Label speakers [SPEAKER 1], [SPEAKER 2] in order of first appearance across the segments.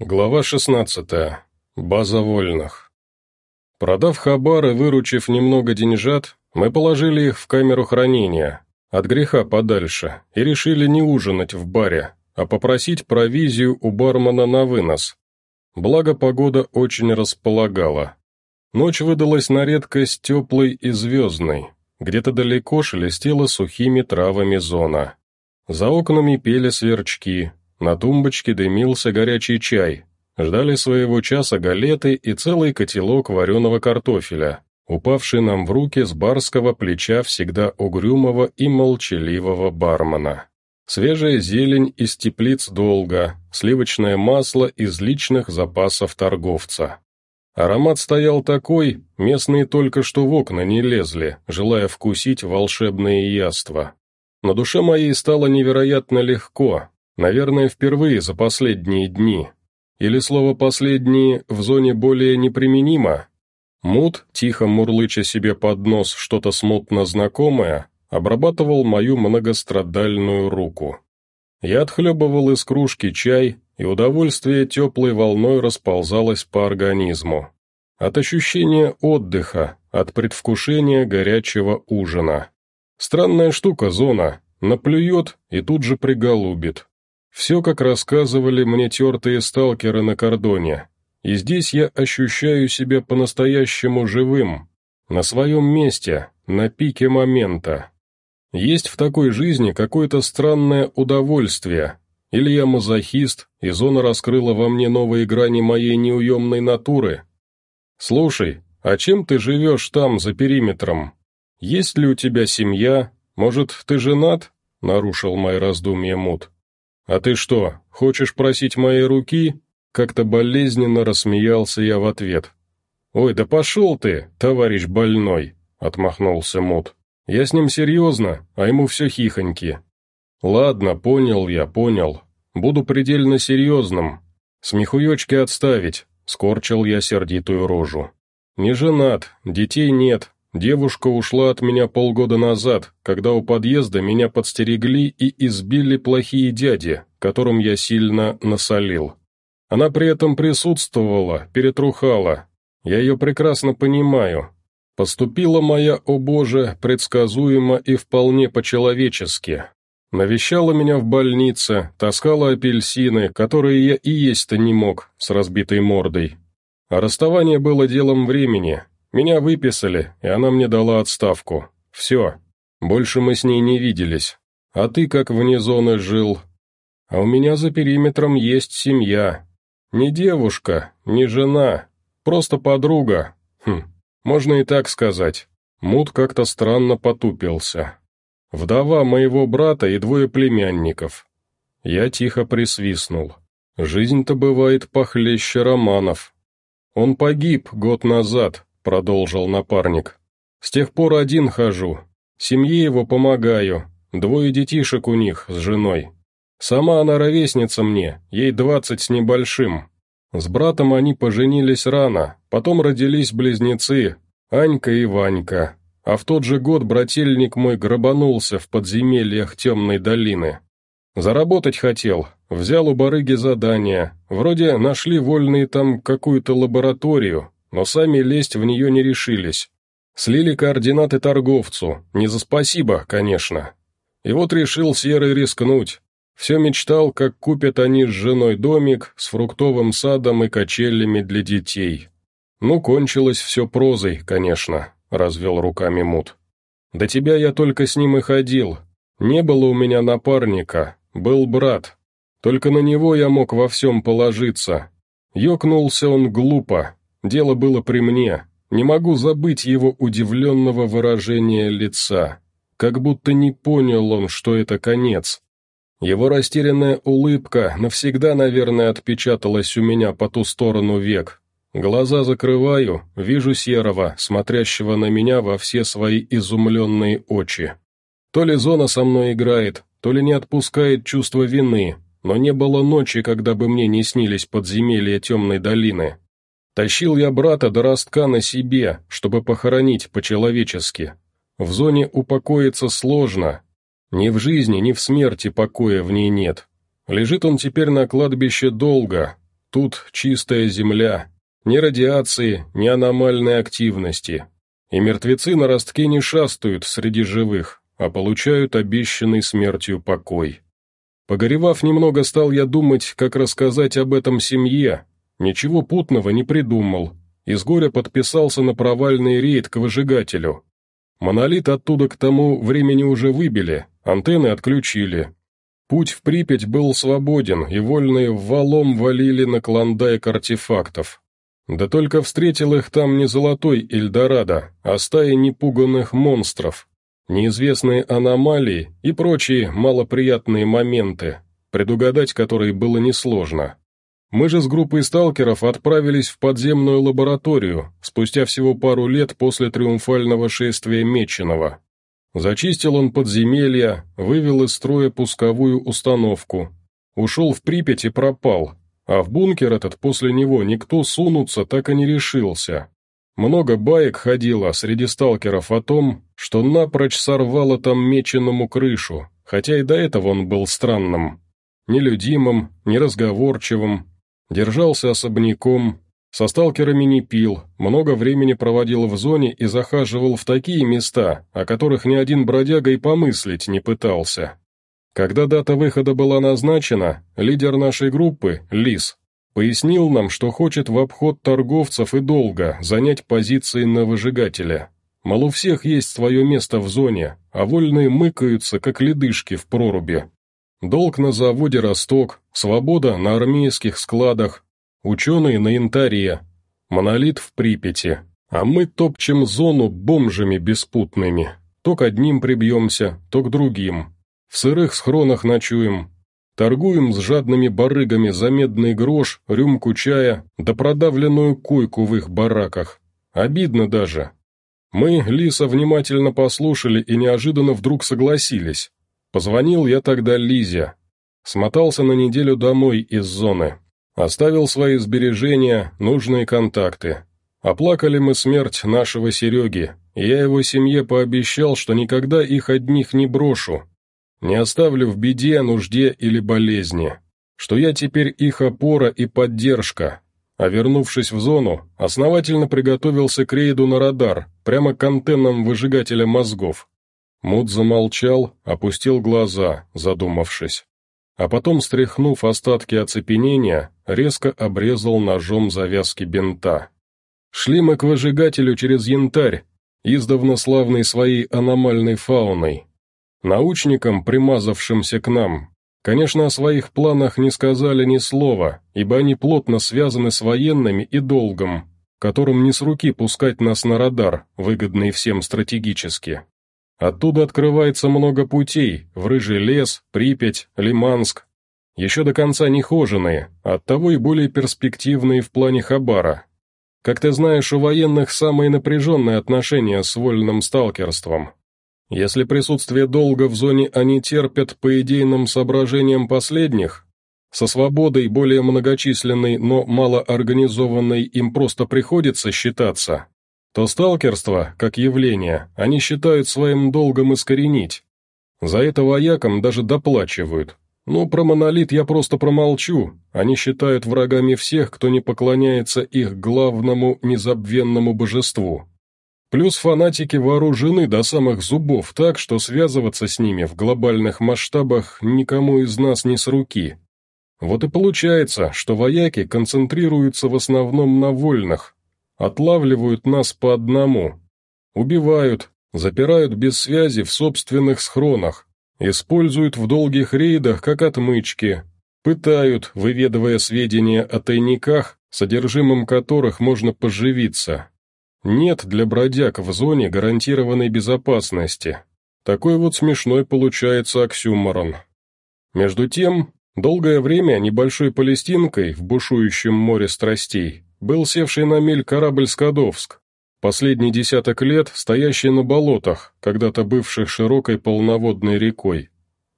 [SPEAKER 1] Глава 16. База вольных. Продав хабар и выручив немного деньжат, мы положили их в камеру хранения, от греха подальше, и решили не ужинать в баре, а попросить провизию у бармена на вынос. Благо погода очень располагала. Ночь выдалась на редкость теплой и звездной, где-то далеко шелестела сухими травами зона. За окнами пели сверчки, на тумбочке дымился горячий чай. Ждали своего часа галеты и целый котелок вареного картофеля, упавший нам в руки с барского плеча всегда угрюмого и молчаливого бармена. Свежая зелень из теплиц долго, сливочное масло из личных запасов торговца. Аромат стоял такой, местные только что в окна не лезли, желая вкусить волшебные яства. На душе моей стало невероятно легко, Наверное, впервые за последние дни. Или слово «последние» в зоне более неприменимо? Мут, тихо мурлыча себе под нос что-то смутно знакомое, обрабатывал мою многострадальную руку. Я отхлебывал из кружки чай, и удовольствие теплой волной расползалось по организму. От ощущения отдыха, от предвкушения горячего ужина. Странная штука зона, наплюет и тут же приголубит. Все, как рассказывали мне тертые сталкеры на кордоне. И здесь я ощущаю себя по-настоящему живым, на своем месте, на пике момента. Есть в такой жизни какое-то странное удовольствие. Или я мазохист, и зона раскрыла во мне новые грани моей неуемной натуры. Слушай, а чем ты живешь там, за периметром? Есть ли у тебя семья? Может, ты женат?» — нарушил мои раздумья Мут. «А ты что, хочешь просить моей руки?» Как-то болезненно рассмеялся я в ответ. «Ой, да пошел ты, товарищ больной!» — отмахнулся Мут. «Я с ним серьезно, а ему все хихоньки». «Ладно, понял я, понял. Буду предельно серьезным. Смехуечки отставить», — скорчил я сердитую рожу. «Не женат, детей нет, Девушка ушла от меня полгода назад, когда у подъезда меня подстерегли и избили плохие дяди, которым я сильно насолил. Она при этом присутствовала, перетрухала. Я ее прекрасно понимаю. Поступила моя, о боже, предсказуемо и вполне по-человечески. Навещала меня в больнице, таскала апельсины, которые я и есть-то не мог, с разбитой мордой. А расставание было делом времени, меня выписали, и она мне дала отставку. Все. Больше мы с ней не виделись. А ты как вне зоны жил? А у меня за периметром есть семья. Не девушка, не жена, просто подруга. Хм, можно и так сказать. Мут как-то странно потупился. Вдова моего брата и двое племянников. Я тихо присвистнул. Жизнь-то бывает похлеще романов. Он погиб год назад, продолжил напарник. «С тех пор один хожу. Семье его помогаю. Двое детишек у них с женой. Сама она ровесница мне, ей двадцать с небольшим. С братом они поженились рано, потом родились близнецы, Анька и Ванька. А в тот же год брательник мой грабанулся в подземельях темной долины. Заработать хотел, взял у барыги задание, вроде нашли вольные там какую-то лабораторию, но сами лезть в нее не решились. Слили координаты торговцу, не за спасибо, конечно. И вот решил Серый рискнуть. Все мечтал, как купят они с женой домик с фруктовым садом и качелями для детей. Ну, кончилось все прозой, конечно, развел руками Мут. До тебя я только с ним и ходил. Не было у меня напарника, был брат. Только на него я мог во всем положиться. Ёкнулся он глупо, Дело было при мне. Не могу забыть его удивленного выражения лица. Как будто не понял он, что это конец. Его растерянная улыбка навсегда, наверное, отпечаталась у меня по ту сторону век. Глаза закрываю, вижу серого, смотрящего на меня во все свои изумленные очи. То ли зона со мной играет, то ли не отпускает чувство вины, но не было ночи, когда бы мне не снились подземелья темной долины. Тащил я брата до ростка на себе, чтобы похоронить по-человечески. В зоне упокоиться сложно. Ни в жизни, ни в смерти покоя в ней нет. Лежит он теперь на кладбище долго. тут чистая земля, ни радиации, ни аномальной активности. И мертвецы на ростке не шастают среди живых, а получают обещанный смертью покой. Погоревав немного, стал я думать, как рассказать об этом семье. Ничего путного не придумал. Из горя подписался на провальный рейд к выжигателю. Монолит оттуда к тому времени уже выбили, антенны отключили. Путь в Припять был свободен, и вольные валом валили на клондайк артефактов. Да только встретил их там не золотой Эльдорадо, а стая непуганных монстров, неизвестные аномалии и прочие малоприятные моменты, предугадать которые было несложно. Мы же с группой сталкеров отправились в подземную лабораторию, спустя всего пару лет после триумфального шествия Меченого. Зачистил он подземелья, вывел из строя пусковую установку, ушел в Припять и пропал, а в бункер этот после него никто сунуться так и не решился. Много баек ходило среди сталкеров о том, что напрочь сорвало там меченому крышу, хотя и до этого он был странным. Нелюдимым, неразговорчивым, держался особняком, со сталкерами не пил, много времени проводил в зоне и захаживал в такие места, о которых ни один бродяга и помыслить не пытался. Когда дата выхода была назначена, лидер нашей группы, Лис, Пояснил нам, что хочет в обход торговцев и долго занять позиции на выжигателе. Мол, у всех есть свое место в зоне, а вольные мыкаются, как ледышки в проруби. Долг на заводе «Росток», свобода на армейских складах, ученые на янтаре, монолит в Припяти. А мы топчем зону бомжами беспутными. То к одним прибьемся, то к другим. В сырых схронах ночуем, Торгуем с жадными барыгами за медный грош, рюмку чая, да продавленную койку в их бараках. Обидно даже. Мы Лиса внимательно послушали и неожиданно вдруг согласились. Позвонил я тогда Лизе. Смотался на неделю домой из зоны. Оставил свои сбережения, нужные контакты. Оплакали мы смерть нашего Сереги, я его семье пообещал, что никогда их одних не брошу, не оставлю в беде, нужде или болезни, что я теперь их опора и поддержка, а вернувшись в зону, основательно приготовился к рейду на радар, прямо к антеннам выжигателя мозгов. Мут замолчал, опустил глаза, задумавшись. А потом, стряхнув остатки оцепенения, резко обрезал ножом завязки бинта. Шли мы к выжигателю через янтарь, издавна славный своей аномальной фауной, Научникам, примазавшимся к нам, конечно, о своих планах не сказали ни слова, ибо они плотно связаны с военными и долгом, которым не с руки пускать нас на радар, выгодный всем стратегически. Оттуда открывается много путей, в Рыжий лес, Припять, Лиманск. Еще до конца не хоженые, оттого и более перспективные в плане Хабара. Как ты знаешь, у военных самые напряженные отношения с вольным сталкерством, если присутствие долга в зоне они терпят по идейным соображениям последних, со свободой более многочисленной, но малоорганизованной им просто приходится считаться, то сталкерство, как явление, они считают своим долгом искоренить. За это воякам даже доплачивают. Ну, про монолит я просто промолчу, они считают врагами всех, кто не поклоняется их главному незабвенному божеству. Плюс фанатики вооружены до самых зубов так, что связываться с ними в глобальных масштабах никому из нас не с руки. Вот и получается, что вояки концентрируются в основном на вольных, отлавливают нас по одному, убивают, запирают без связи в собственных схронах, используют в долгих рейдах как отмычки, пытают, выведывая сведения о тайниках, содержимым которых можно поживиться. Нет для бродяг в зоне гарантированной безопасности. Такой вот смешной получается оксюморон. Между тем, долгое время небольшой палестинкой в бушующем море страстей был севший на мель корабль «Скадовск», последний десяток лет стоящий на болотах, когда-то бывших широкой полноводной рекой.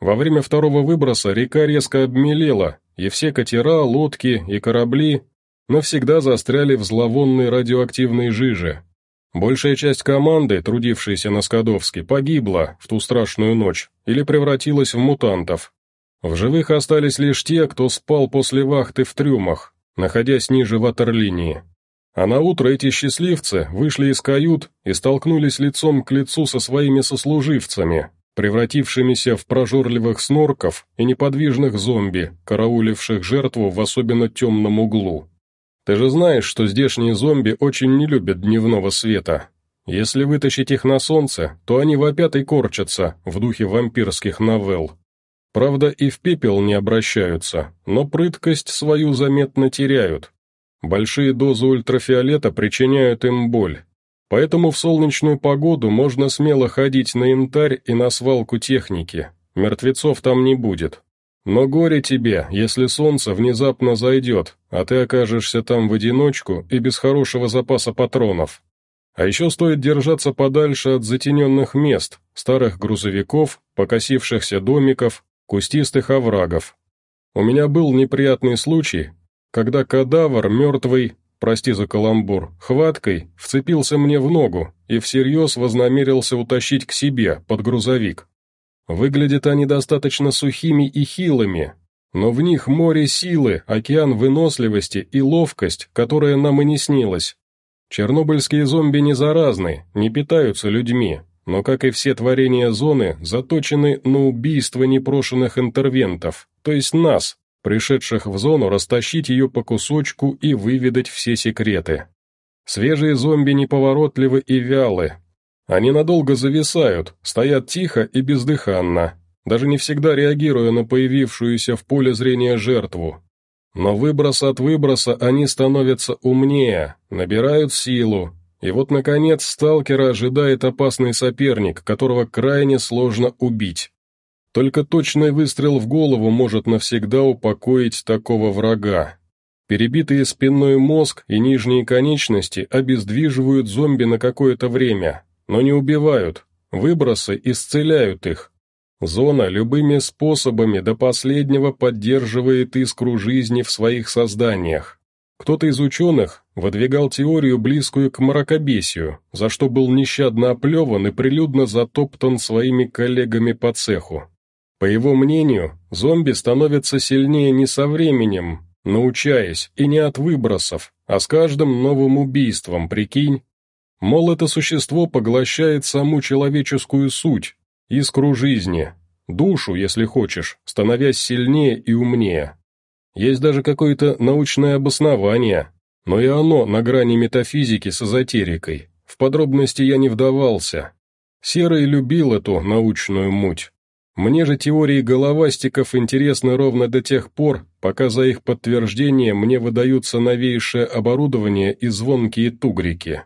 [SPEAKER 1] Во время второго выброса река резко обмелела, и все катера, лодки и корабли навсегда застряли в зловонной радиоактивной жиже. Большая часть команды, трудившейся на Скадовске, погибла в ту страшную ночь или превратилась в мутантов. В живых остались лишь те, кто спал после вахты в трюмах, находясь ниже ватерлинии. А на утро эти счастливцы вышли из кают и столкнулись лицом к лицу со своими сослуживцами, превратившимися в прожорливых снорков и неподвижных зомби, карауливших жертву в особенно темном углу. Ты же знаешь, что здешние зомби очень не любят дневного света. Если вытащить их на солнце, то они вопят и корчатся в духе вампирских новелл. Правда, и в пепел не обращаются, но прыткость свою заметно теряют. Большие дозы ультрафиолета причиняют им боль. Поэтому в солнечную погоду можно смело ходить на янтарь и на свалку техники. Мертвецов там не будет. Но горе тебе, если солнце внезапно зайдет, а ты окажешься там в одиночку и без хорошего запаса патронов. А еще стоит держаться подальше от затененных мест, старых грузовиков, покосившихся домиков, кустистых оврагов. У меня был неприятный случай, когда кадавр мертвый, прости за каламбур, хваткой вцепился мне в ногу и всерьез вознамерился утащить к себе под грузовик. Выглядят они достаточно сухими и хилыми, но в них море силы, океан выносливости и ловкость, которая нам и не снилась. Чернобыльские зомби не заразны, не питаются людьми, но, как и все творения зоны, заточены на убийство непрошенных интервентов, то есть нас, пришедших в зону растащить ее по кусочку и выведать все секреты. Свежие зомби неповоротливы и вялы. Они надолго зависают, стоят тихо и бездыханно, даже не всегда реагируя на появившуюся в поле зрения жертву. Но выброс от выброса они становятся умнее, набирают силу, и вот, наконец, сталкера ожидает опасный соперник, которого крайне сложно убить. Только точный выстрел в голову может навсегда упокоить такого врага. Перебитые спинной мозг и нижние конечности обездвиживают зомби на какое-то время, но не убивают, выбросы исцеляют их. Зона любыми способами до последнего поддерживает искру жизни в своих созданиях. Кто-то из ученых выдвигал теорию, близкую к мракобесию, за что был нещадно оплеван и прилюдно затоптан своими коллегами по цеху. По его мнению, зомби становятся сильнее не со временем, научаясь, и не от выбросов, а с каждым новым убийством, прикинь. Мол, это существо поглощает саму человеческую суть, искру жизни, душу, если хочешь, становясь сильнее и умнее. Есть даже какое-то научное обоснование, но и оно на грани метафизики с эзотерикой. В подробности я не вдавался. Серый любил эту научную муть. Мне же теории головастиков интересны ровно до тех пор, пока за их подтверждение мне выдаются новейшее оборудование и звонкие тугрики.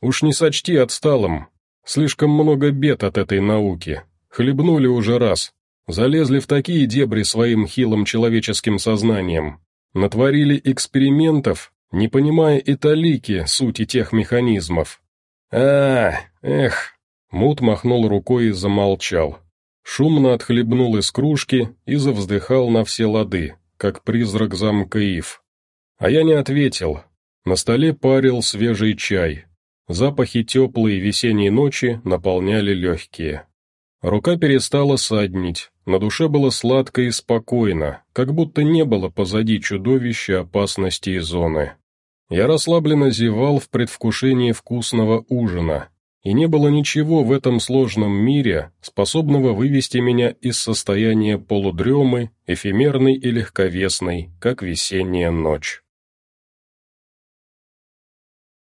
[SPEAKER 1] Уж не сочти отсталым. Слишком много бед от этой науки. Хлебнули уже раз, Залезли в такие дебри своим хилым человеческим сознанием. Натворили экспериментов, не понимая и талики сути тех механизмов. а эх!» Мут махнул рукой и замолчал. Шумно отхлебнул из кружки и завздыхал на все лады, как призрак замка Ив. А я не ответил. На столе парил свежий чай. Запахи теплой весенней ночи наполняли легкие. Рука перестала саднить, на душе было сладко и спокойно, как будто не было позади чудовища опасности и зоны. Я расслабленно зевал в предвкушении вкусного ужина, и не было ничего в этом сложном мире, способного вывести меня из состояния полудремы, эфемерной и легковесной, как весенняя ночь.